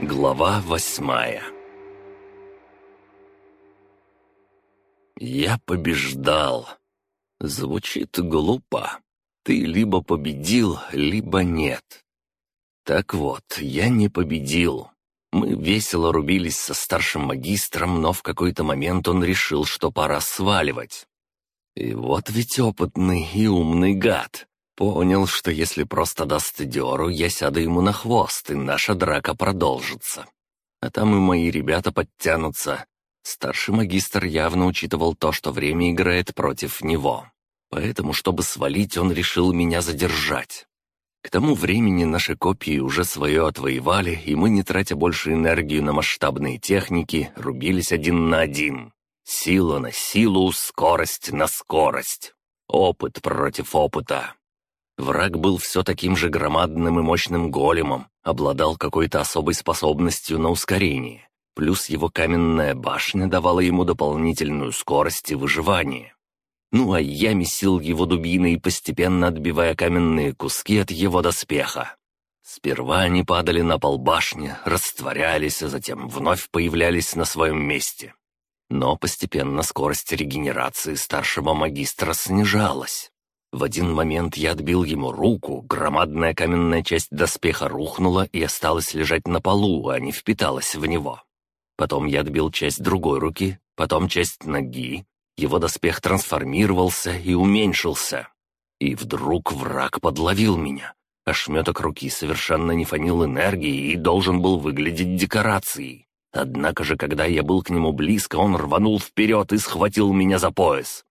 Глава восьмая Я побеждал. Звучит глупо. Ты либо победил, либо нет. Так вот, я не победил. Мы весело рубились со старшим магистром, но в какой-то момент он решил, что пора сваливать. И вот ведь опытный и умный гад. Понял, что если просто даст дёру, я сяду ему на хвост, и наша драка продолжится. А там и мои ребята подтянутся. Старший магистр явно учитывал то, что время играет против него. Поэтому, чтобы свалить, он решил меня задержать. К тому времени наши копии уже свое отвоевали, и мы, не тратя больше энергию на масштабные техники, рубились один на один. Сила на силу, скорость на скорость. Опыт против опыта. Враг был все таким же громадным и мощным големом, обладал какой-то особой способностью на ускорение. Плюс его каменная башня давала ему дополнительную скорость и выживание. Ну а я месил его дубиной, постепенно отбивая каменные куски от его доспеха. Сперва они падали на пол башни, растворялись, а затем вновь появлялись на своем месте. Но постепенно скорость регенерации старшего магистра снижалась. В один момент я отбил ему руку, громадная каменная часть доспеха рухнула и осталась лежать на полу, а не впиталась в него. Потом я отбил часть другой руки, потом часть ноги. Его доспех трансформировался и уменьшился. И вдруг враг подловил меня. Ошметок руки совершенно не фанил энергией и должен был выглядеть декорацией. Однако же, когда я был к нему близко, он рванул вперед и схватил меня за пояс.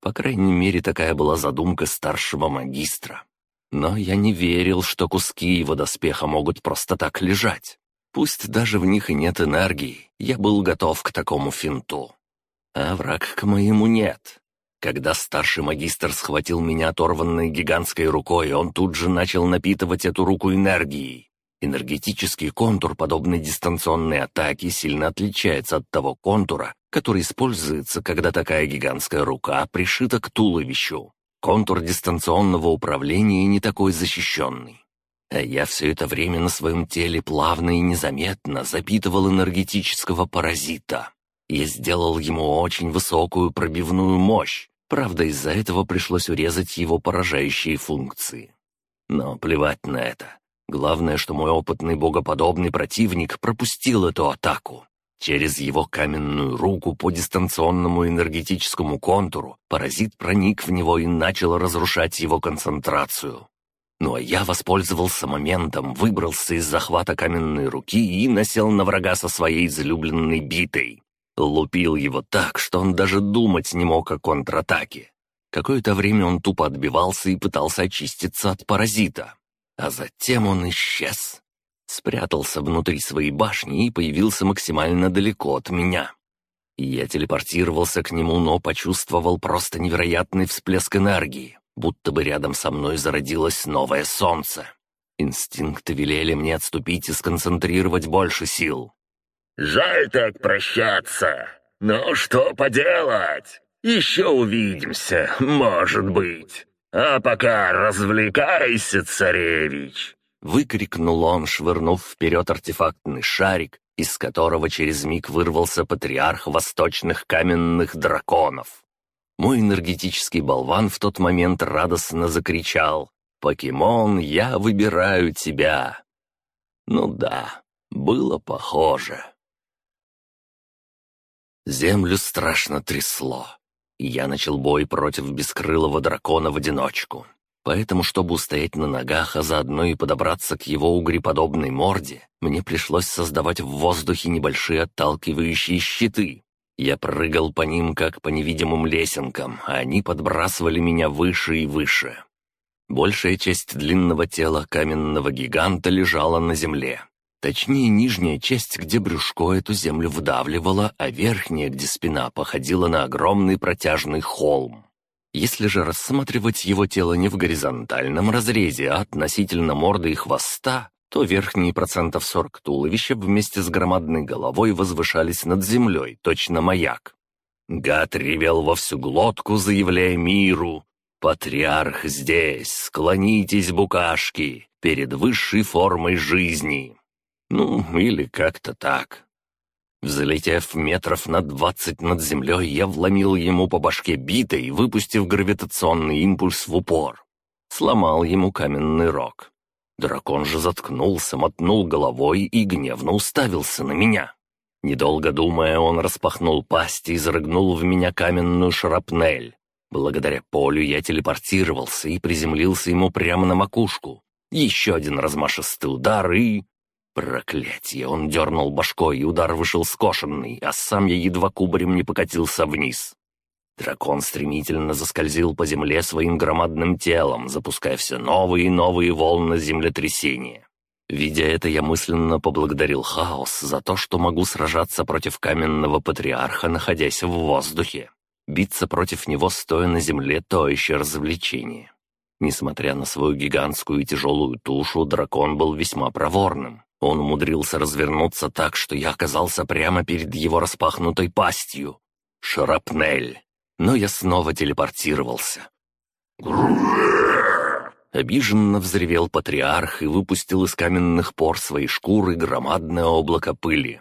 По крайней мере, такая была задумка старшего магистра. Но я не верил, что куски его доспеха могут просто так лежать. Пусть даже в них и нет энергии, я был готов к такому финту. А враг к моему нет. Когда старший магистр схватил меня оторванной гигантской рукой, он тут же начал напитывать эту руку энергией. Энергетический контур подобной дистанционной атаки сильно отличается от того контура, который используется, когда такая гигантская рука пришита к туловищу. Контур дистанционного управления не такой защищенный. А я все это время на своем теле плавно и незаметно запитывал энергетического паразита. Я сделал ему очень высокую пробивную мощь, правда, из-за этого пришлось урезать его поражающие функции. Но плевать на это. Главное, что мой опытный богоподобный противник пропустил эту атаку. Через его каменную руку по дистанционному энергетическому контуру паразит проник в него и начал разрушать его концентрацию. Ну а я воспользовался моментом, выбрался из захвата каменной руки и насел на врага со своей излюбленной битой. Лупил его так, что он даже думать не мог о контратаке. Какое-то время он тупо отбивался и пытался очиститься от паразита. А затем он исчез. Спрятался внутри своей башни и появился максимально далеко от меня. Я телепортировался к нему, но почувствовал просто невероятный всплеск энергии, будто бы рядом со мной зародилось новое солнце. Инстинкты велели мне отступить и сконцентрировать больше сил. «Жаль так прощаться. Но что поделать? Еще увидимся, может быть». «А пока развлекайся, царевич!» Выкрикнул он, швырнув вперед артефактный шарик, из которого через миг вырвался патриарх восточных каменных драконов. Мой энергетический болван в тот момент радостно закричал «Покемон, я выбираю тебя!» Ну да, было похоже. Землю страшно трясло я начал бой против бескрылого дракона в одиночку. Поэтому, чтобы устоять на ногах, а заодно и подобраться к его угреподобной морде, мне пришлось создавать в воздухе небольшие отталкивающие щиты. Я прыгал по ним, как по невидимым лесенкам, а они подбрасывали меня выше и выше. Большая часть длинного тела каменного гиганта лежала на земле. Точнее, нижняя часть, где брюшко эту землю вдавливало, а верхняя, где спина, походила на огромный протяжный холм. Если же рассматривать его тело не в горизонтальном разрезе, а относительно морды и хвоста, то верхние процентов 40 туловища вместе с громадной головой возвышались над землей, точно маяк. Гад ревел во всю глотку, заявляя миру «Патриарх здесь, склонитесь, букашки, перед высшей формой жизни». Ну, или как-то так. Взлетев метров на двадцать над землей, я вломил ему по башке битой, выпустив гравитационный импульс в упор. Сломал ему каменный рог. Дракон же заткнулся, мотнул головой и гневно уставился на меня. Недолго думая, он распахнул пасть и зарыгнул в меня каменную шрапнель. Благодаря полю я телепортировался и приземлился ему прямо на макушку. Еще один размашистый удар и... Проклятие! Он дернул башкой, и удар вышел скошенный, а сам я едва кубарем не покатился вниз. Дракон стремительно заскользил по земле своим громадным телом, запуская все новые и новые волны землетрясения. Видя это, я мысленно поблагодарил Хаос за то, что могу сражаться против каменного патриарха, находясь в воздухе. Биться против него, стоя на земле, то еще развлечение. Несмотря на свою гигантскую и тяжелую тушу, дракон был весьма проворным. Он умудрился развернуться так, что я оказался прямо перед его распахнутой пастью. Шрапнель. Но я снова телепортировался. Обиженно взревел патриарх и выпустил из каменных пор своей шкуры громадное облако пыли.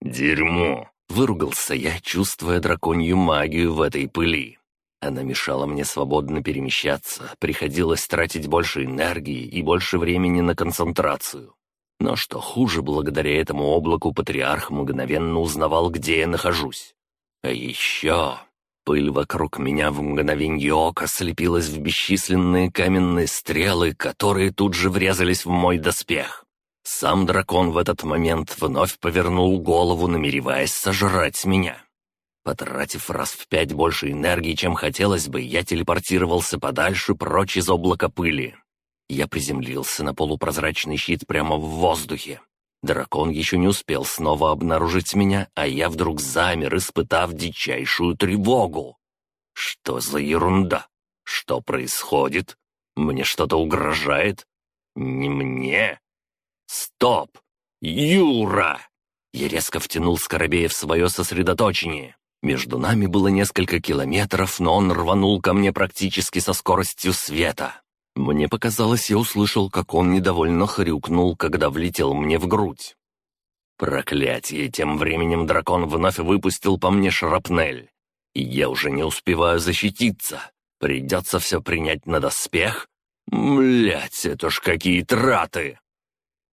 «Дерьмо!» — выругался я, чувствуя драконью магию в этой пыли. Она мешала мне свободно перемещаться, приходилось тратить больше энергии и больше времени на концентрацию. Но что хуже, благодаря этому облаку патриарх мгновенно узнавал, где я нахожусь. А еще... Пыль вокруг меня в мгновенье ока слепилась в бесчисленные каменные стрелы, которые тут же врезались в мой доспех. Сам дракон в этот момент вновь повернул голову, намереваясь сожрать меня. Потратив раз в пять больше энергии, чем хотелось бы, я телепортировался подальше прочь из облака пыли. Я приземлился на полупрозрачный щит прямо в воздухе. Дракон еще не успел снова обнаружить меня, а я вдруг замер, испытав дичайшую тревогу. Что за ерунда? Что происходит? Мне что-то угрожает? Не мне? Стоп! Юра! Я резко втянул Скоробея в свое сосредоточение. Между нами было несколько километров, но он рванул ко мне практически со скоростью света. Мне показалось, я услышал, как он недовольно хрюкнул, когда влетел мне в грудь. Проклятие! Тем временем дракон вновь выпустил по мне шрапнель. И я уже не успеваю защититься. Придется все принять на доспех? Млять, это ж какие траты!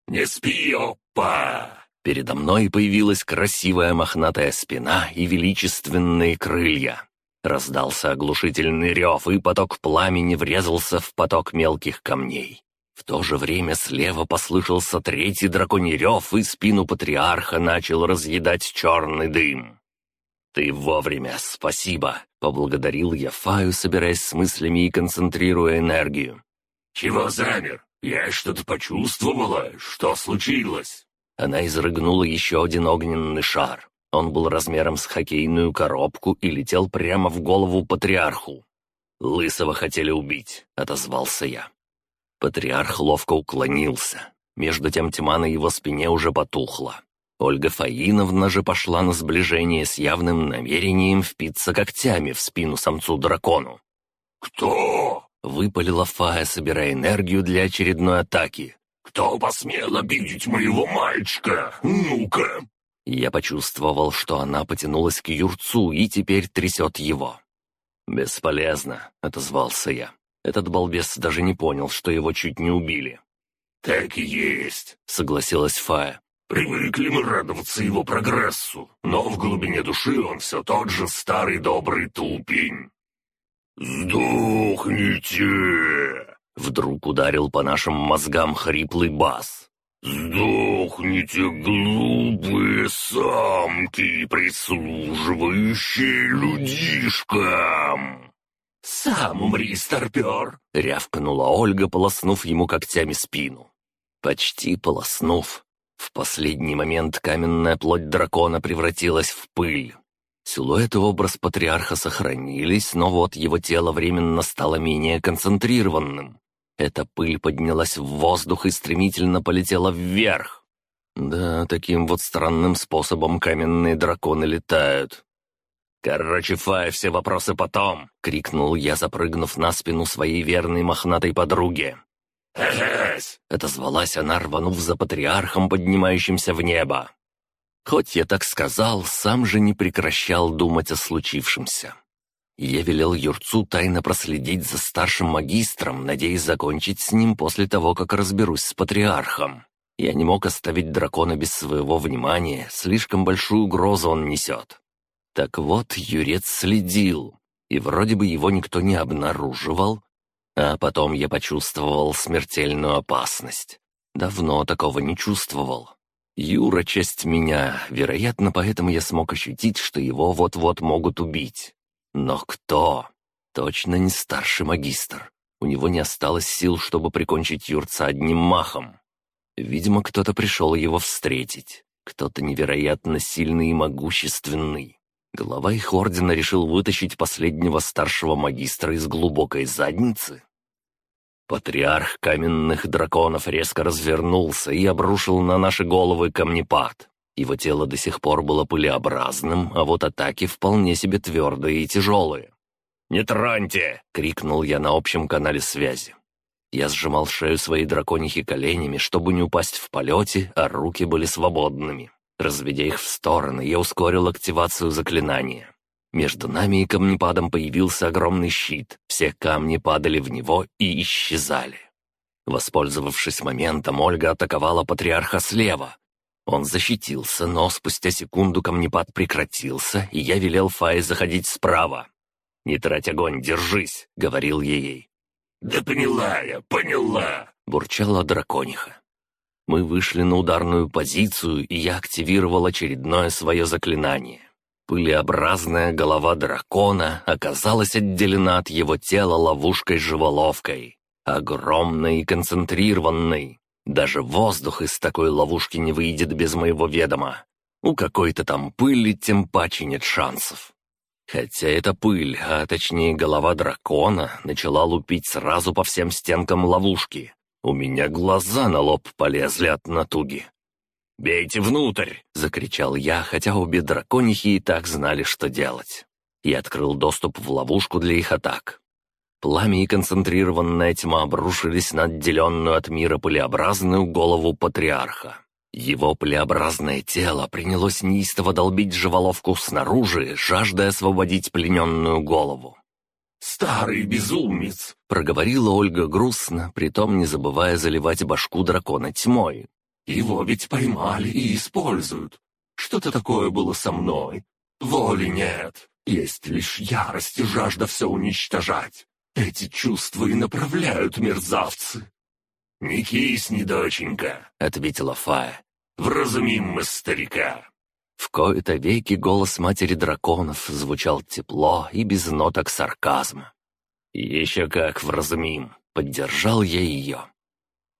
«Не спи, опа!» Передо мной появилась красивая мохнатая спина и величественные крылья. Раздался оглушительный рев, и поток пламени врезался в поток мелких камней. В то же время слева послышался третий драконий рев, и спину патриарха начал разъедать черный дым. «Ты вовремя, спасибо!» — поблагодарил я Фаю, собираясь с мыслями и концентрируя энергию. «Чего замер? Я что-то почувствовала. Что случилось?» Она изрыгнула еще один огненный шар. Он был размером с хоккейную коробку и летел прямо в голову патриарху. «Лысого хотели убить», — отозвался я. Патриарх ловко уклонился. Между тем тьма на его спине уже потухла. Ольга Фаиновна же пошла на сближение с явным намерением впиться когтями в спину самцу-дракону. «Кто?» — выпалила Фая, собирая энергию для очередной атаки. «Кто посмел обидеть моего мальчика? Ну-ка!» Я почувствовал, что она потянулась к юрцу и теперь трясет его. «Бесполезно», — отозвался я. Этот балбес даже не понял, что его чуть не убили. «Так и есть», — согласилась Фая. «Привыкли мы радоваться его прогрессу, но в глубине души он все тот же старый добрый тупень». «Сдохните!» — вдруг ударил по нашим мозгам хриплый бас. «Сдохните, глупые самки, прислуживающие людишкам!» «Сам умри, старпер!» — рявкнула Ольга, полоснув ему когтями спину. Почти полоснув. В последний момент каменная плоть дракона превратилась в пыль. Силуэт и образ патриарха сохранились, но вот его тело временно стало менее концентрированным. Эта пыль поднялась в воздух и стремительно полетела вверх. Да, таким вот странным способом каменные драконы летают. «Короче, Фай, все вопросы потом!» — крикнул я, запрыгнув на спину своей верной мохнатой подруги. «Эгесь!» — отозвалась она, рванув за патриархом, поднимающимся в небо. Хоть я так сказал, сам же не прекращал думать о случившемся. Я велел Юрцу тайно проследить за старшим магистром, надеясь закончить с ним после того, как разберусь с патриархом. Я не мог оставить дракона без своего внимания, слишком большую угрозу он несет. Так вот, Юрец следил, и вроде бы его никто не обнаруживал, а потом я почувствовал смертельную опасность. Давно такого не чувствовал. Юра — часть меня, вероятно, поэтому я смог ощутить, что его вот-вот могут убить. Но кто? Точно не старший магистр. У него не осталось сил, чтобы прикончить Юрца одним махом. Видимо, кто-то пришел его встретить. Кто-то невероятно сильный и могущественный. Глава их ордена решил вытащить последнего старшего магистра из глубокой задницы. Патриарх каменных драконов резко развернулся и обрушил на наши головы камнепад. Его тело до сих пор было пылеобразным, а вот атаки вполне себе твердые и тяжелые. «Не троньте!» — крикнул я на общем канале связи. Я сжимал шею своей драконихи коленями, чтобы не упасть в полете, а руки были свободными. Разведя их в стороны, я ускорил активацию заклинания. Между нами и камнепадом появился огромный щит. Все камни падали в него и исчезали. Воспользовавшись моментом, Ольга атаковала патриарха слева. Он защитился, но спустя секунду камнепад прекратился, и я велел Фае заходить справа. «Не трать огонь, держись», — говорил я ей. «Да поняла я, поняла!» — бурчала дракониха. Мы вышли на ударную позицию, и я активировал очередное свое заклинание. Пылеобразная голова дракона оказалась отделена от его тела ловушкой-живоловкой. Огромной и концентрированной. Даже воздух из такой ловушки не выйдет без моего ведома. У какой-то там пыли тем паче нет шансов. Хотя эта пыль, а точнее голова дракона, начала лупить сразу по всем стенкам ловушки. У меня глаза на лоб полезли от натуги. «Бейте внутрь!» — закричал я, хотя обе драконихи и так знали, что делать. И открыл доступ в ловушку для их атак. Пламя и концентрированная тьма обрушились на отделенную от мира пылеобразную голову патриарха. Его плеобразное тело принялось неистово долбить живоловку снаружи, жаждая освободить плененную голову. «Старый безумец!» — проговорила Ольга грустно, притом не забывая заливать башку дракона тьмой. «Его ведь поймали и используют. Что-то такое было со мной. Воли нет. Есть лишь ярость и жажда все уничтожать. Эти чувства и направляют мерзавцы. «Не кисни, доченька», — ответила Фая. «Вразумим мы старика». В кои-то веки голос матери драконов звучал тепло и без ноток сарказма. «Еще как вразумим», — поддержал я ее.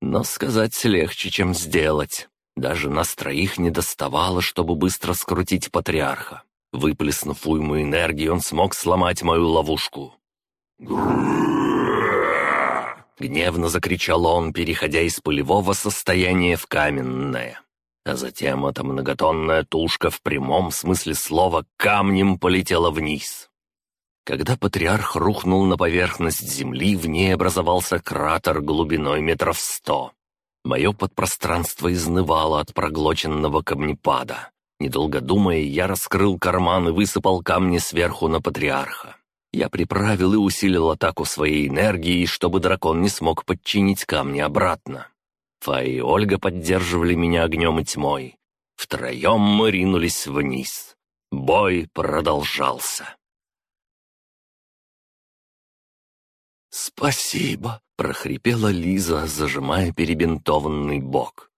Но сказать легче, чем сделать. Даже нас троих не доставало, чтобы быстро скрутить патриарха. Выплеснув уйму энергии, он смог сломать мою ловушку. Гневно закричал он, переходя из пылевого состояния в каменное. А затем эта многотонная тушка в прямом смысле слова камнем полетела вниз. Когда патриарх рухнул на поверхность земли, в ней образовался кратер глубиной метров сто. Мое подпространство изнывало от проглоченного камнепада. Недолго думая, я раскрыл карман и высыпал камни сверху на патриарха. Я приправил и усилил атаку своей энергией, чтобы дракон не смог подчинить камни обратно. Фа и Ольга поддерживали меня огнем и тьмой. Втроем мы ринулись вниз. Бой продолжался. «Спасибо!» — прохрипела Лиза, зажимая перебинтованный бок.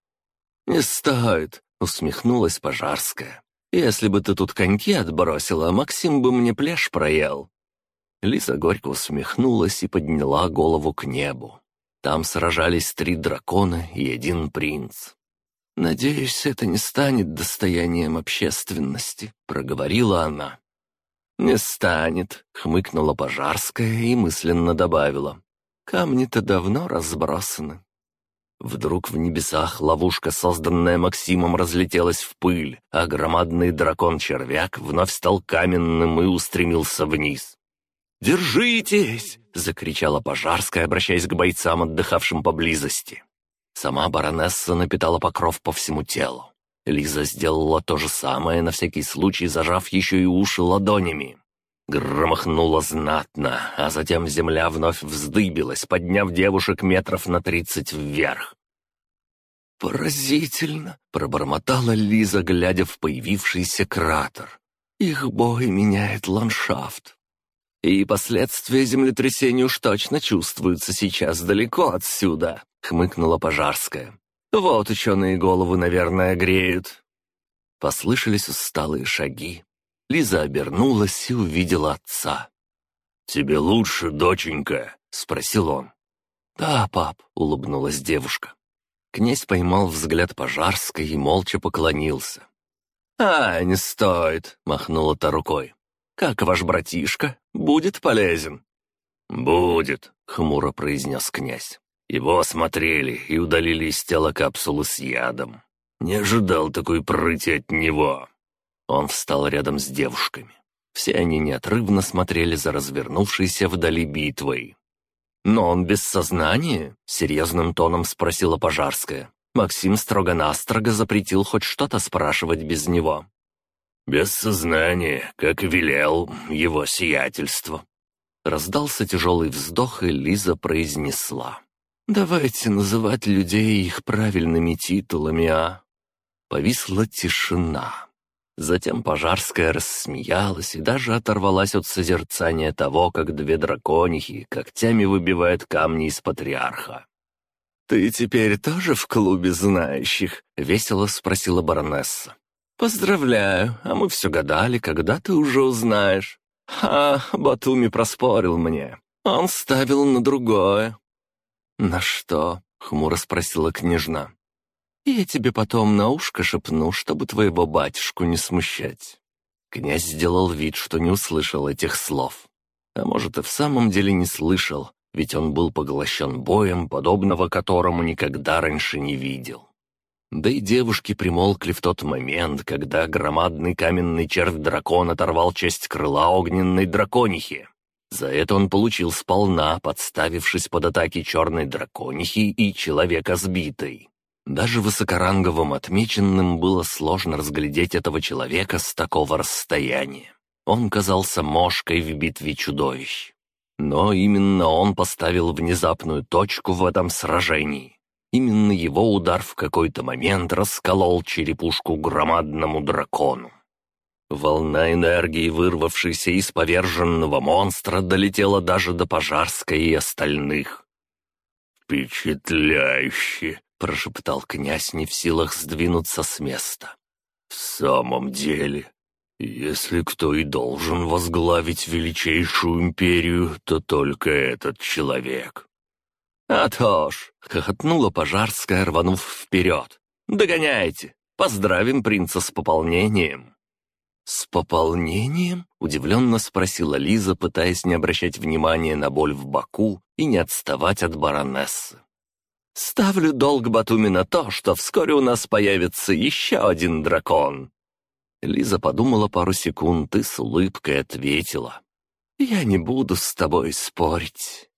«Не стоит!» — усмехнулась Пожарская. «Если бы ты тут коньки отбросила, Максим бы мне пляж проел. Лиса горько усмехнулась и подняла голову к небу. Там сражались три дракона и один принц. «Надеюсь, это не станет достоянием общественности», — проговорила она. «Не станет», — хмыкнула Пожарская и мысленно добавила. «Камни-то давно разбросаны». Вдруг в небесах ловушка, созданная Максимом, разлетелась в пыль, а громадный дракон-червяк вновь стал каменным и устремился вниз. «Держитесь!» — закричала Пожарская, обращаясь к бойцам, отдыхавшим поблизости. Сама баронесса напитала покров по всему телу. Лиза сделала то же самое, на всякий случай зажав еще и уши ладонями. Громыхнуло знатно, а затем земля вновь вздыбилась, подняв девушек метров на тридцать вверх. «Поразительно!» — пробормотала Лиза, глядя в появившийся кратер. «Их бой меняет ландшафт. И последствия землетрясения уж точно чувствуются сейчас далеко отсюда», — хмыкнула Пожарская. «Вот ученые голову, наверное, греют». Послышались усталые шаги. Лиза обернулась и увидела отца. «Тебе лучше, доченька?» — спросил он. «Да, пап», — улыбнулась девушка. Князь поймал взгляд Пожарской и молча поклонился. «А, не стоит», — махнула та рукой. «Как ваш братишка? Будет полезен?» «Будет», — хмуро произнес князь. Его осмотрели и удалили из тела капсулы с ядом. Не ожидал такой прыти от него. Он встал рядом с девушками. Все они неотрывно смотрели за развернувшейся вдали битвой. «Но он без сознания?» — серьезным тоном спросила Пожарская. Максим строго-настрого запретил хоть что-то спрашивать без него. «Без сознания, как велел его сиятельство». Раздался тяжелый вздох, и Лиза произнесла. «Давайте называть людей их правильными титулами, а?» Повисла тишина. Затем Пожарская рассмеялась и даже оторвалась от созерцания того, как две драконихи когтями выбивают камни из патриарха. «Ты теперь тоже в клубе знающих?» — весело спросила баронесса. «Поздравляю, а мы все гадали, когда ты уже узнаешь. Ха, Батуми проспорил мне. Он ставил на другое». «На что?» — хмуро спросила княжна. Я тебе потом на ушко шепну, чтобы твоего батюшку не смущать». Князь сделал вид, что не услышал этих слов. А может, и в самом деле не слышал, ведь он был поглощен боем, подобного которому никогда раньше не видел. Да и девушки примолкли в тот момент, когда громадный каменный червь-дракон оторвал часть крыла огненной драконихи. За это он получил сполна, подставившись под атаки черной драконихи и человека сбитой. Даже высокоранговым отмеченным было сложно разглядеть этого человека с такого расстояния. Он казался мошкой в битве чудовищ. Но именно он поставил внезапную точку в этом сражении. Именно его удар в какой-то момент расколол черепушку громадному дракону. Волна энергии, вырвавшейся из поверженного монстра, долетела даже до Пожарской и остальных. «Впечатляюще!» прошептал князь, не в силах сдвинуться с места. «В самом деле, если кто и должен возглавить величайшую империю, то только этот человек». «А то ж!» — хохотнула Пожарская, рванув вперед. «Догоняйте! Поздравим принца с пополнением!» «С пополнением?» — удивленно спросила Лиза, пытаясь не обращать внимания на боль в боку и не отставать от баронессы. Ставлю долг Батуми на то, что вскоре у нас появится еще один дракон». Лиза подумала пару секунд и с улыбкой ответила. «Я не буду с тобой спорить.